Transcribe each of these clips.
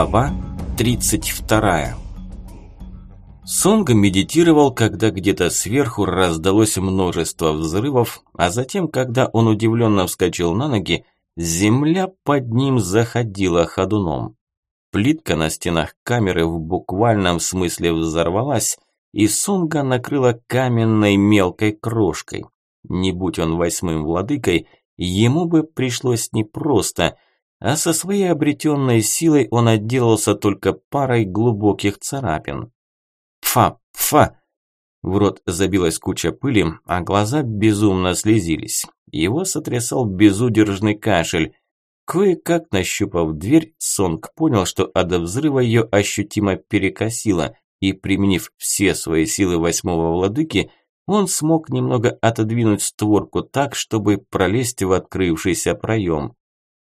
Глава 32 Сонг медитировал, когда где-то сверху раздалось множество взрывов, а затем, когда он удивленно вскочил на ноги, земля под ним заходила ходуном. Плитка на стенах камеры в буквальном смысле взорвалась, и Сонга накрыла каменной мелкой крошкой. Не будь он восьмым владыкой, ему бы пришлось непросто – а со своей обретенной силой он отделался только парой глубоких царапин. Пфа, пфа! В рот забилась куча пыли, а глаза безумно слезились. Его сотрясал безудержный кашель. Кое-как нащупав дверь, Сонг понял, что от взрыва ее ощутимо перекосило, и, применив все свои силы восьмого владыки, он смог немного отодвинуть створку так, чтобы пролезть в открывшийся проем.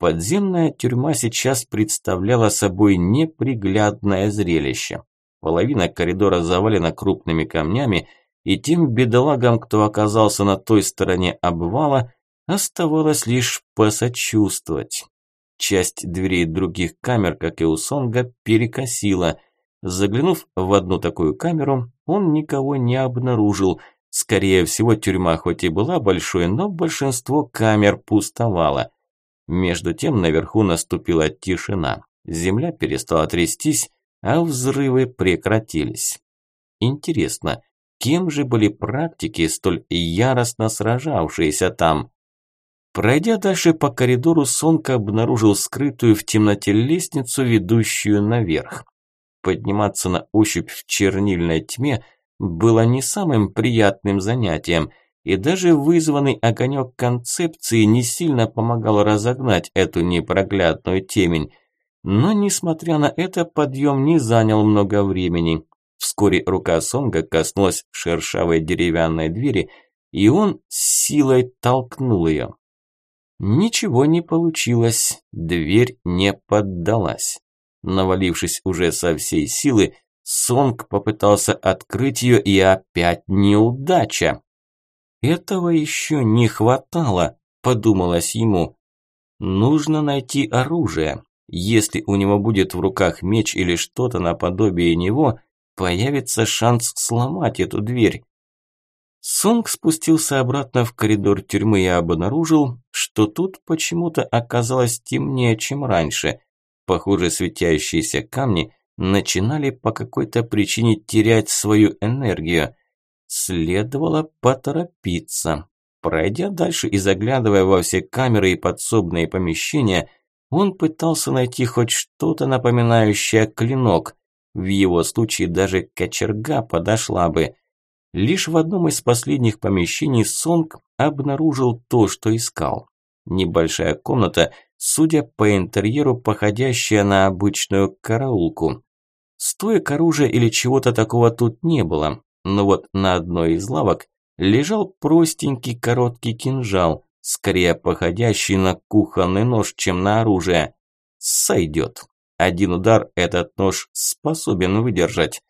Подземная тюрьма сейчас представляла собой неприглядное зрелище. Половина коридора завалена крупными камнями, и тем бедолагам, кто оказался на той стороне обвала, оставалось лишь посочувствовать. Часть дверей других камер, как и у Сонга, перекосила. Заглянув в одну такую камеру, он никого не обнаружил. Скорее всего, тюрьма хоть и была большой, но большинство камер пустовало. Между тем наверху наступила тишина. Земля перестала трястись, а взрывы прекратились. Интересно, кем же были практики, столь яростно сражавшиеся там? Пройдя дальше по коридору, Сонка обнаружил скрытую в темноте лестницу, ведущую наверх. Подниматься на ощупь в чернильной тьме было не самым приятным занятием – и даже вызванный огонек концепции не сильно помогал разогнать эту непроглядную темень. Но, несмотря на это, подъем не занял много времени. Вскоре рука Сонга коснулась шершавой деревянной двери, и он с силой толкнул ее. Ничего не получилось, дверь не поддалась. Навалившись уже со всей силы, Сонг попытался открыть ее, и опять неудача. Этого еще не хватало, подумалось ему. Нужно найти оружие. Если у него будет в руках меч или что-то наподобие него, появится шанс сломать эту дверь. Сонг спустился обратно в коридор тюрьмы и обнаружил, что тут почему-то оказалось темнее, чем раньше. Похоже, светящиеся камни начинали по какой-то причине терять свою энергию. Следовало поторопиться. Пройдя дальше и заглядывая во все камеры и подсобные помещения, он пытался найти хоть что-то напоминающее клинок. В его случае даже кочерга подошла бы. Лишь в одном из последних помещений Сонг обнаружил то, что искал. Небольшая комната, судя по интерьеру, походящая на обычную караулку. Стоек оружия или чего-то такого тут не было, но вот на одной из лавок лежал простенький короткий кинжал, скорее походящий на кухонный нож, чем на оружие. Сойдет. Один удар этот нож способен выдержать.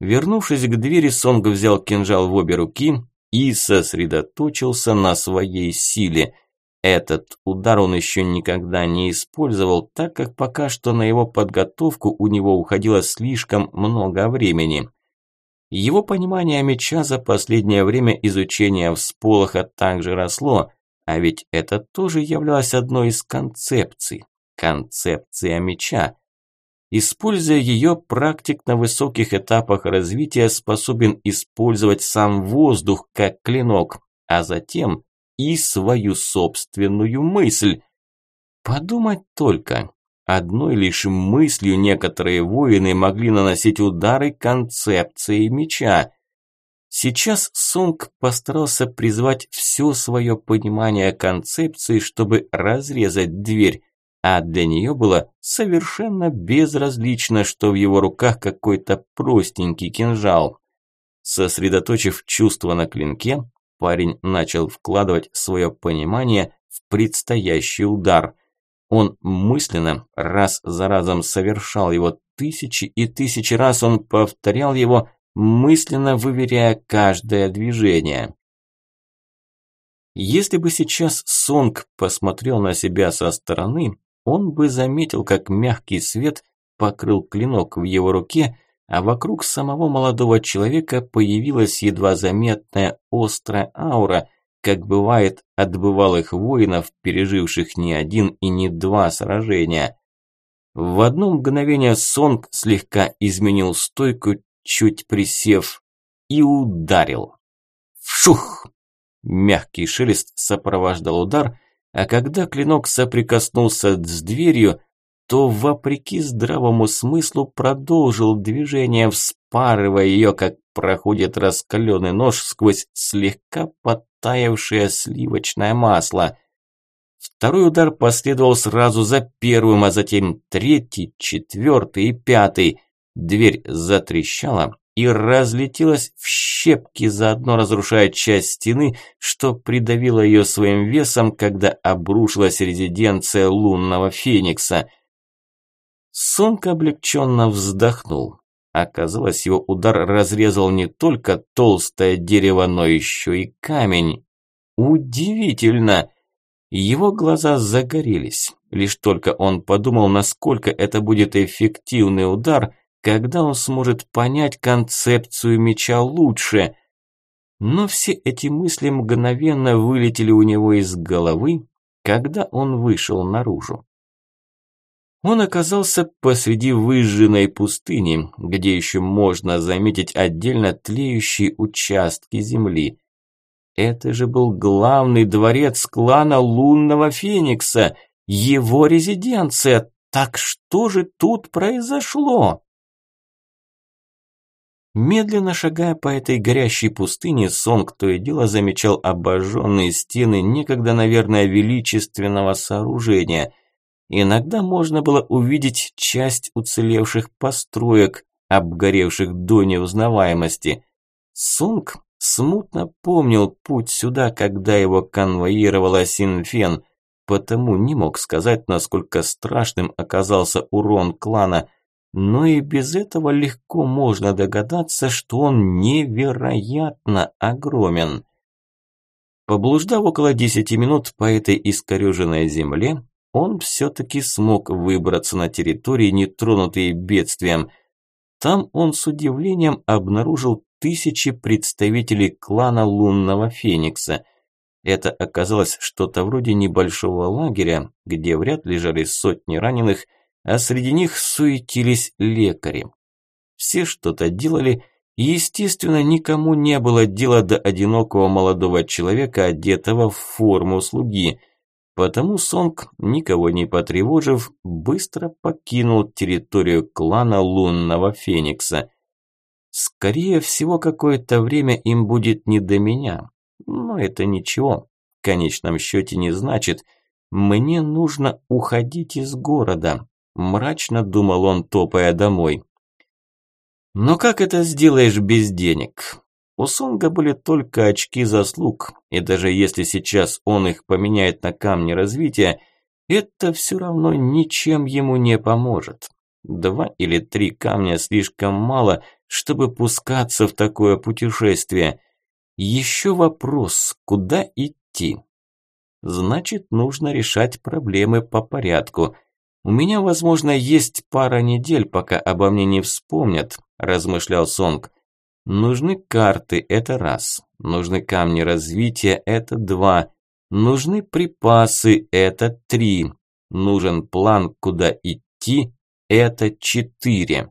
Вернувшись к двери, Сонг взял кинжал в обе руки и сосредоточился на своей силе. Этот удар он еще никогда не использовал, так как пока что на его подготовку у него уходило слишком много времени. Его понимание меча за последнее время изучения всполоха также росло, а ведь это тоже являлось одной из концепций. Концепция меча. Используя ее, практик на высоких этапах развития способен использовать сам воздух как клинок, а затем и свою собственную мысль. Подумать только, Одной лишь мыслью некоторые воины могли наносить удары концепции меча. Сейчас Сунг постарался призвать все свое понимание концепции, чтобы разрезать дверь, а для нее было совершенно безразлично, что в его руках какой-то простенький кинжал. Сосредоточив чувство на клинке, парень начал вкладывать свое понимание в предстоящий удар – он мысленно раз за разом совершал его тысячи и тысячи раз он повторял его, мысленно выверяя каждое движение. Если бы сейчас Сонг посмотрел на себя со стороны, он бы заметил, как мягкий свет покрыл клинок в его руке, а вокруг самого молодого человека появилась едва заметная острая аура, как бывает от бывалых воинов, переживших не один и не два сражения. В одно мгновение Сонг слегка изменил стойку, чуть присев, и ударил. Вшух! Мягкий шелест сопровождал удар, а когда клинок соприкоснулся с дверью, то, вопреки здравому смыслу, продолжил движение, вспарывая ее, как проходит раскаленный нож сквозь слегка подтаявшее сливочное масло. Второй удар последовал сразу за первым, а затем третий, четвертый и пятый. Дверь затрещала, и разлетелась в щепки, заодно разрушая часть стены, что придавило ее своим весом, когда обрушилась резиденция лунного феникса. Сонг облегченно вздохнул. Оказалось, его удар разрезал не только толстое дерево, но еще и камень. Удивительно! Его глаза загорелись. Лишь только он подумал, насколько это будет эффективный удар – когда он сможет понять концепцию меча лучше. Но все эти мысли мгновенно вылетели у него из головы, когда он вышел наружу. Он оказался посреди выжженной пустыни, где еще можно заметить отдельно тлеющие участки земли. Это же был главный дворец клана Лунного Феникса, его резиденция. Так что же тут произошло? Медленно шагая по этой горящей пустыне, Сонг то и дело замечал обожженные стены некогда, наверное, величественного сооружения. Иногда можно было увидеть часть уцелевших построек, обгоревших до неузнаваемости. Сонг смутно помнил путь сюда, когда его конвоировала Синфен, потому не мог сказать, насколько страшным оказался урон клана – но и без этого легко можно догадаться, что он невероятно огромен. Поблуждав около десяти минут по этой искореженной земле, он все-таки смог выбраться на территории, нетронутые бедствием. Там он с удивлением обнаружил тысячи представителей клана Лунного Феникса. Это оказалось что-то вроде небольшого лагеря, где в ряд лежали сотни раненых – а среди них суетились лекари. Все что-то делали, и, естественно, никому не было дела до одинокого молодого человека, одетого в форму слуги. Потому Сонг, никого не потревожив, быстро покинул территорию клана Лунного Феникса. Скорее всего, какое-то время им будет не до меня. Но это ничего. В конечном счете не значит. Мне нужно уходить из города. Мрачно думал он, топая домой. Но как это сделаешь без денег? У Сонга были только очки заслуг, и даже если сейчас он их поменяет на камни развития, это все равно ничем ему не поможет. Два или три камня слишком мало, чтобы пускаться в такое путешествие. Еще вопрос, куда идти? Значит, нужно решать проблемы по порядку – «У меня, возможно, есть пара недель, пока обо мне не вспомнят», – размышлял Сонг. «Нужны карты – это раз. Нужны камни развития – это два. Нужны припасы – это три. Нужен план, куда идти – это четыре».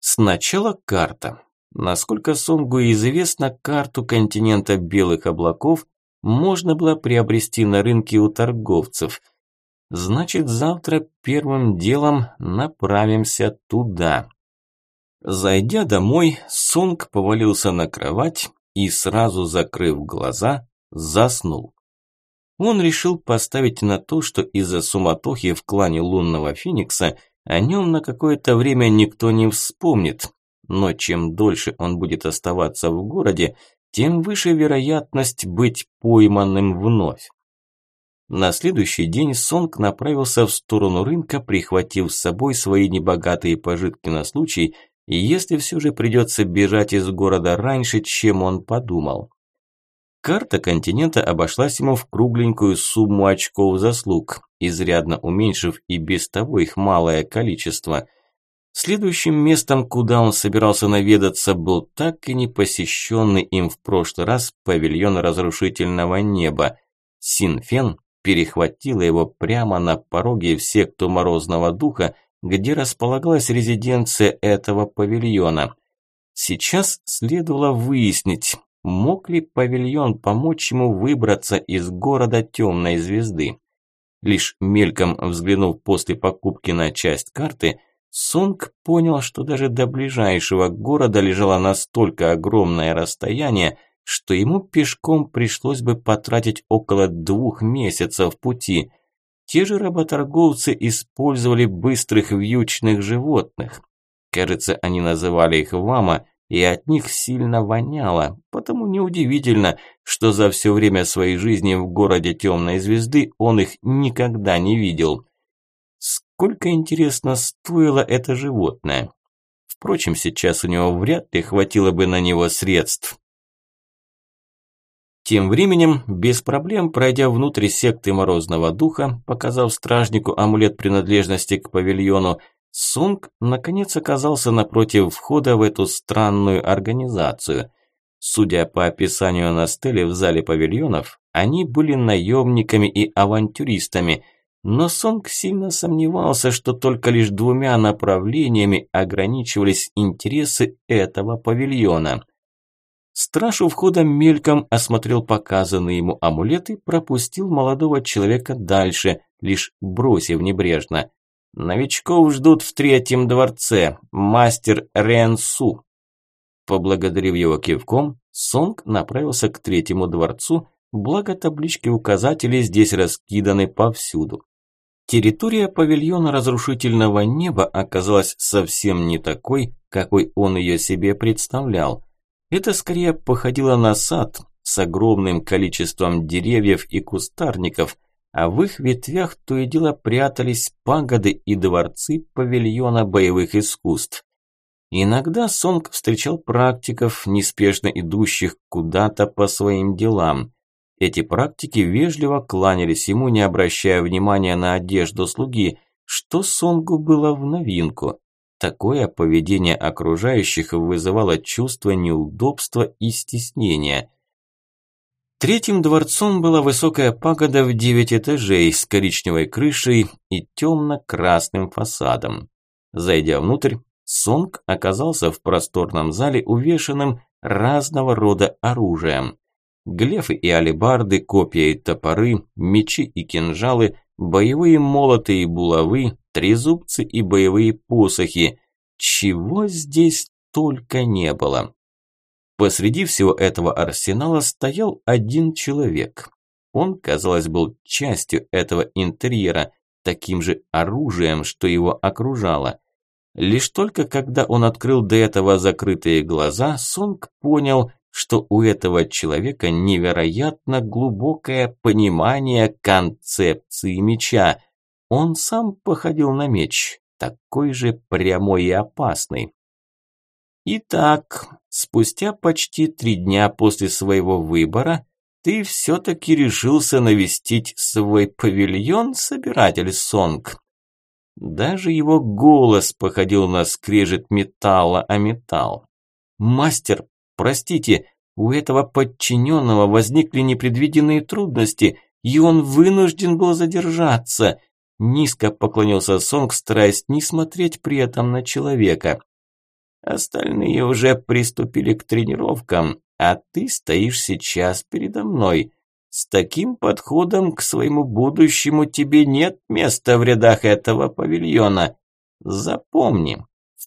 Сначала карта. Насколько Сонгу известно, карту континента Белых облаков можно было приобрести на рынке у торговцев – Значит, завтра первым делом направимся туда. Зайдя домой, Сунг повалился на кровать и, сразу закрыв глаза, заснул. Он решил поставить на то, что из-за суматохи в клане лунного феникса о нем на какое-то время никто не вспомнит, но чем дольше он будет оставаться в городе, тем выше вероятность быть пойманным вновь. На следующий день Сонг направился в сторону рынка, прихватив с собой свои небогатые пожитки на случай, если все же придется бежать из города раньше, чем он подумал. Карта континента обошлась ему в кругленькую сумму очков заслуг, изрядно уменьшив и без того их малое количество. Следующим местом, куда он собирался наведаться, был так и не посещенный им в прошлый раз павильон разрушительного неба. Синфен перехватила его прямо на пороге в секту Морозного Духа, где располагалась резиденция этого павильона. Сейчас следовало выяснить, Мог ли павильон помочь ему выбраться из города темной звезды? Лишь мельком взглянув после покупки на часть карты, Сонг понял, что даже до ближайшего города лежало настолько огромное расстояние, что ему пешком пришлось бы потратить около двух месяцев пути. Те же работорговцы использовали быстрых вьючных животных. Кажется, они называли их вама, и от них сильно воняло, потому неудивительно, что за все время своей жизни в городе Темной Звезды он их никогда не видел. Сколько, интересно, стоило это животное? Впрочем, сейчас у него вряд ли хватило бы на него средств. Тем временем, без проблем пройдя внутрь секты Морозного Духа, показав стражнику амулет принадлежности к павильону, Сунг наконец оказался напротив входа в эту странную организацию. Судя по описанию на стеле в зале павильонов, они были наемниками и авантюристами, но Сонг сильно сомневался, что только лишь двумя направлениями ограничивались интересы этого павильона. Страж у входа мельком осмотрел показанные ему амулеты пропустил молодого человека дальше, лишь бросив небрежно – Новичков ждут в третьем дворце. Мастер Ренсу. Поблагодарив его кивком, Сонг направился к третьему дворцу, благо таблички указателей здесь раскиданы повсюду. Территория павильона разрушительного неба оказалась совсем не такой, какой он ее себе представлял. Это скорее походило на сад с огромным количеством деревьев и кустарников, а в их ветвях то и дело прятались пагоды и дворцы павильона боевых искусств. Иногда Сонг встречал практиков, неспешно идущих куда-то по своим делам. Эти практики вежливо кланялись ему, не обращая внимания на одежду слуги, что Сонгу было в новинку. Такое поведение окружающих вызывало чувство неудобства и стеснения. Третьим дворцом была высокая пагода в девять этажей с коричневой крышей и темно-красным фасадом. Зайдя внутрь, Сонг оказался в просторном зале, увешанном разного рода оружием. Глефы и алебарды, копья и топоры, мечи и кинжалы, боевые молоты и булавы, трезубцы и боевые посохи. Чего здесь только не было. Посреди всего этого арсенала стоял один человек. Он, казалось, был частью этого интерьера, таким же оружием, что его окружало. Лишь только когда он открыл до этого закрытые глаза, Сонг понял, что у этого человека невероятно глубокое понимание концепции меча. Он сам походил на меч, такой же прямой и опасный. Итак, спустя почти три дня после своего выбора, ты все-таки решился навестить свой павильон, собиратель Сонг. Даже его голос походил на скрежет металла о металл. «Мастер, простите, у этого подчиненного возникли непредвиденные трудности, и он вынужден был задержаться». Низко поклонился Сонг, стараясь не смотреть при этом на человека. Остальные уже приступили к тренировкам, а ты стоишь сейчас передо мной. С таким подходом к своему будущему тебе нет места в рядах этого павильона. Запомни,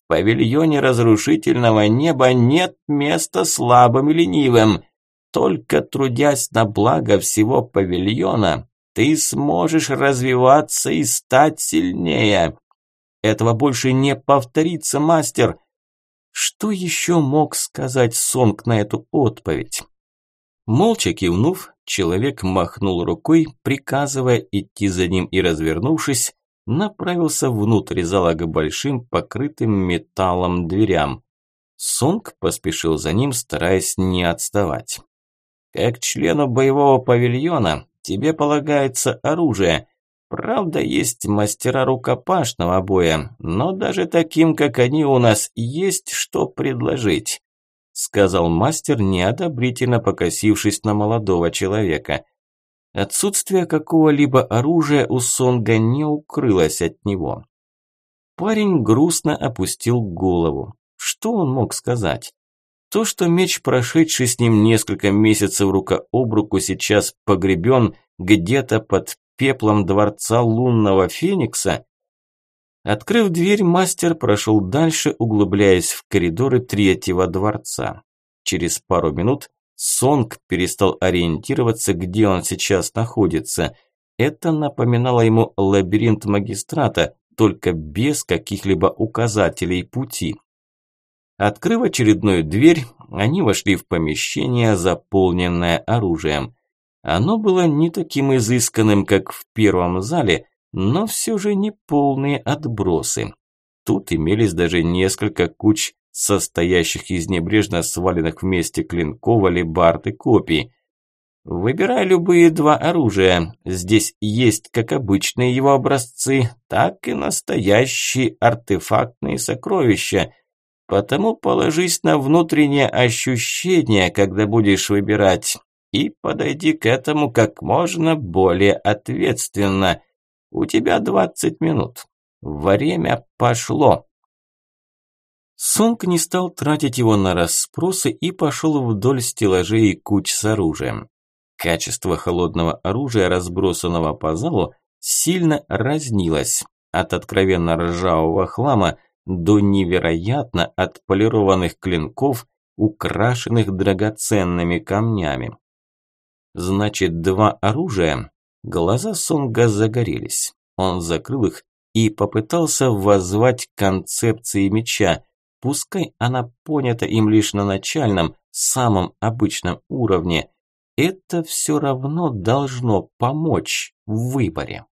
павильоне разрушительного неба нет места слабым и ленивым. Только трудясь на благо всего павильона, ты сможешь развиваться и стать сильнее. Этого больше не повторится, мастер. Что еще мог сказать Сонг на эту отповедь? Молча кивнув, человек махнул рукой, приказывая идти за ним и, развернувшись, направился внутрь зала к большим покрытым металлом дверям. Сонг поспешил за ним, стараясь не отставать. Как члену боевого павильона тебе полагается оружие. Правда, есть мастера рукопашного боя, но даже таким, как они, у нас есть что предложить», сказал мастер, неодобрительно покосившись на молодого человека. Отсутствие какого-либо оружия у Сонга не укрылось от него. Парень грустно опустил голову. Что он мог сказать? То, что меч, прошедший с ним несколько месяцев рука об руку, сейчас погребен где-то под пеплом дворца лунного феникса? Открыв дверь, мастер прошел дальше, углубляясь в коридоры третьего дворца. Через пару минут Сонг перестал ориентироваться, где он сейчас находится. Это напоминало ему лабиринт магистрата, только без каких-либо указателей пути. Открыв очередную дверь, они вошли в помещение, заполненное оружием. Оно было не таким изысканным, как в первом зале, но все же не полные отбросы. Тут имелись даже несколько куч, состоящих из небрежно сваленных вместе клинков, алебард и копий. Выбирай любые два оружия. Здесь есть как обычные его образцы, так и настоящие артефактные сокровища – Потому положись на внутреннее ощущение, когда будешь выбирать, и подойди к этому как можно более ответственно. У тебя 20 минут. Время пошло. Сонг не стал тратить его на расспросы и пошел вдоль стеллажей куч с оружием. Качество холодного оружия, разбросанного по залу, сильно разнилось. От откровенно ржавого хлама до невероятно отполированных клинков, украшенных драгоценными камнями. Значит, два оружия? Глаза Сонга загорелись. Он закрыл их и попытался воззвать концепции меча, пускай она понята им лишь на начальном, самом обычном уровне. Это все равно должно помочь в выборе.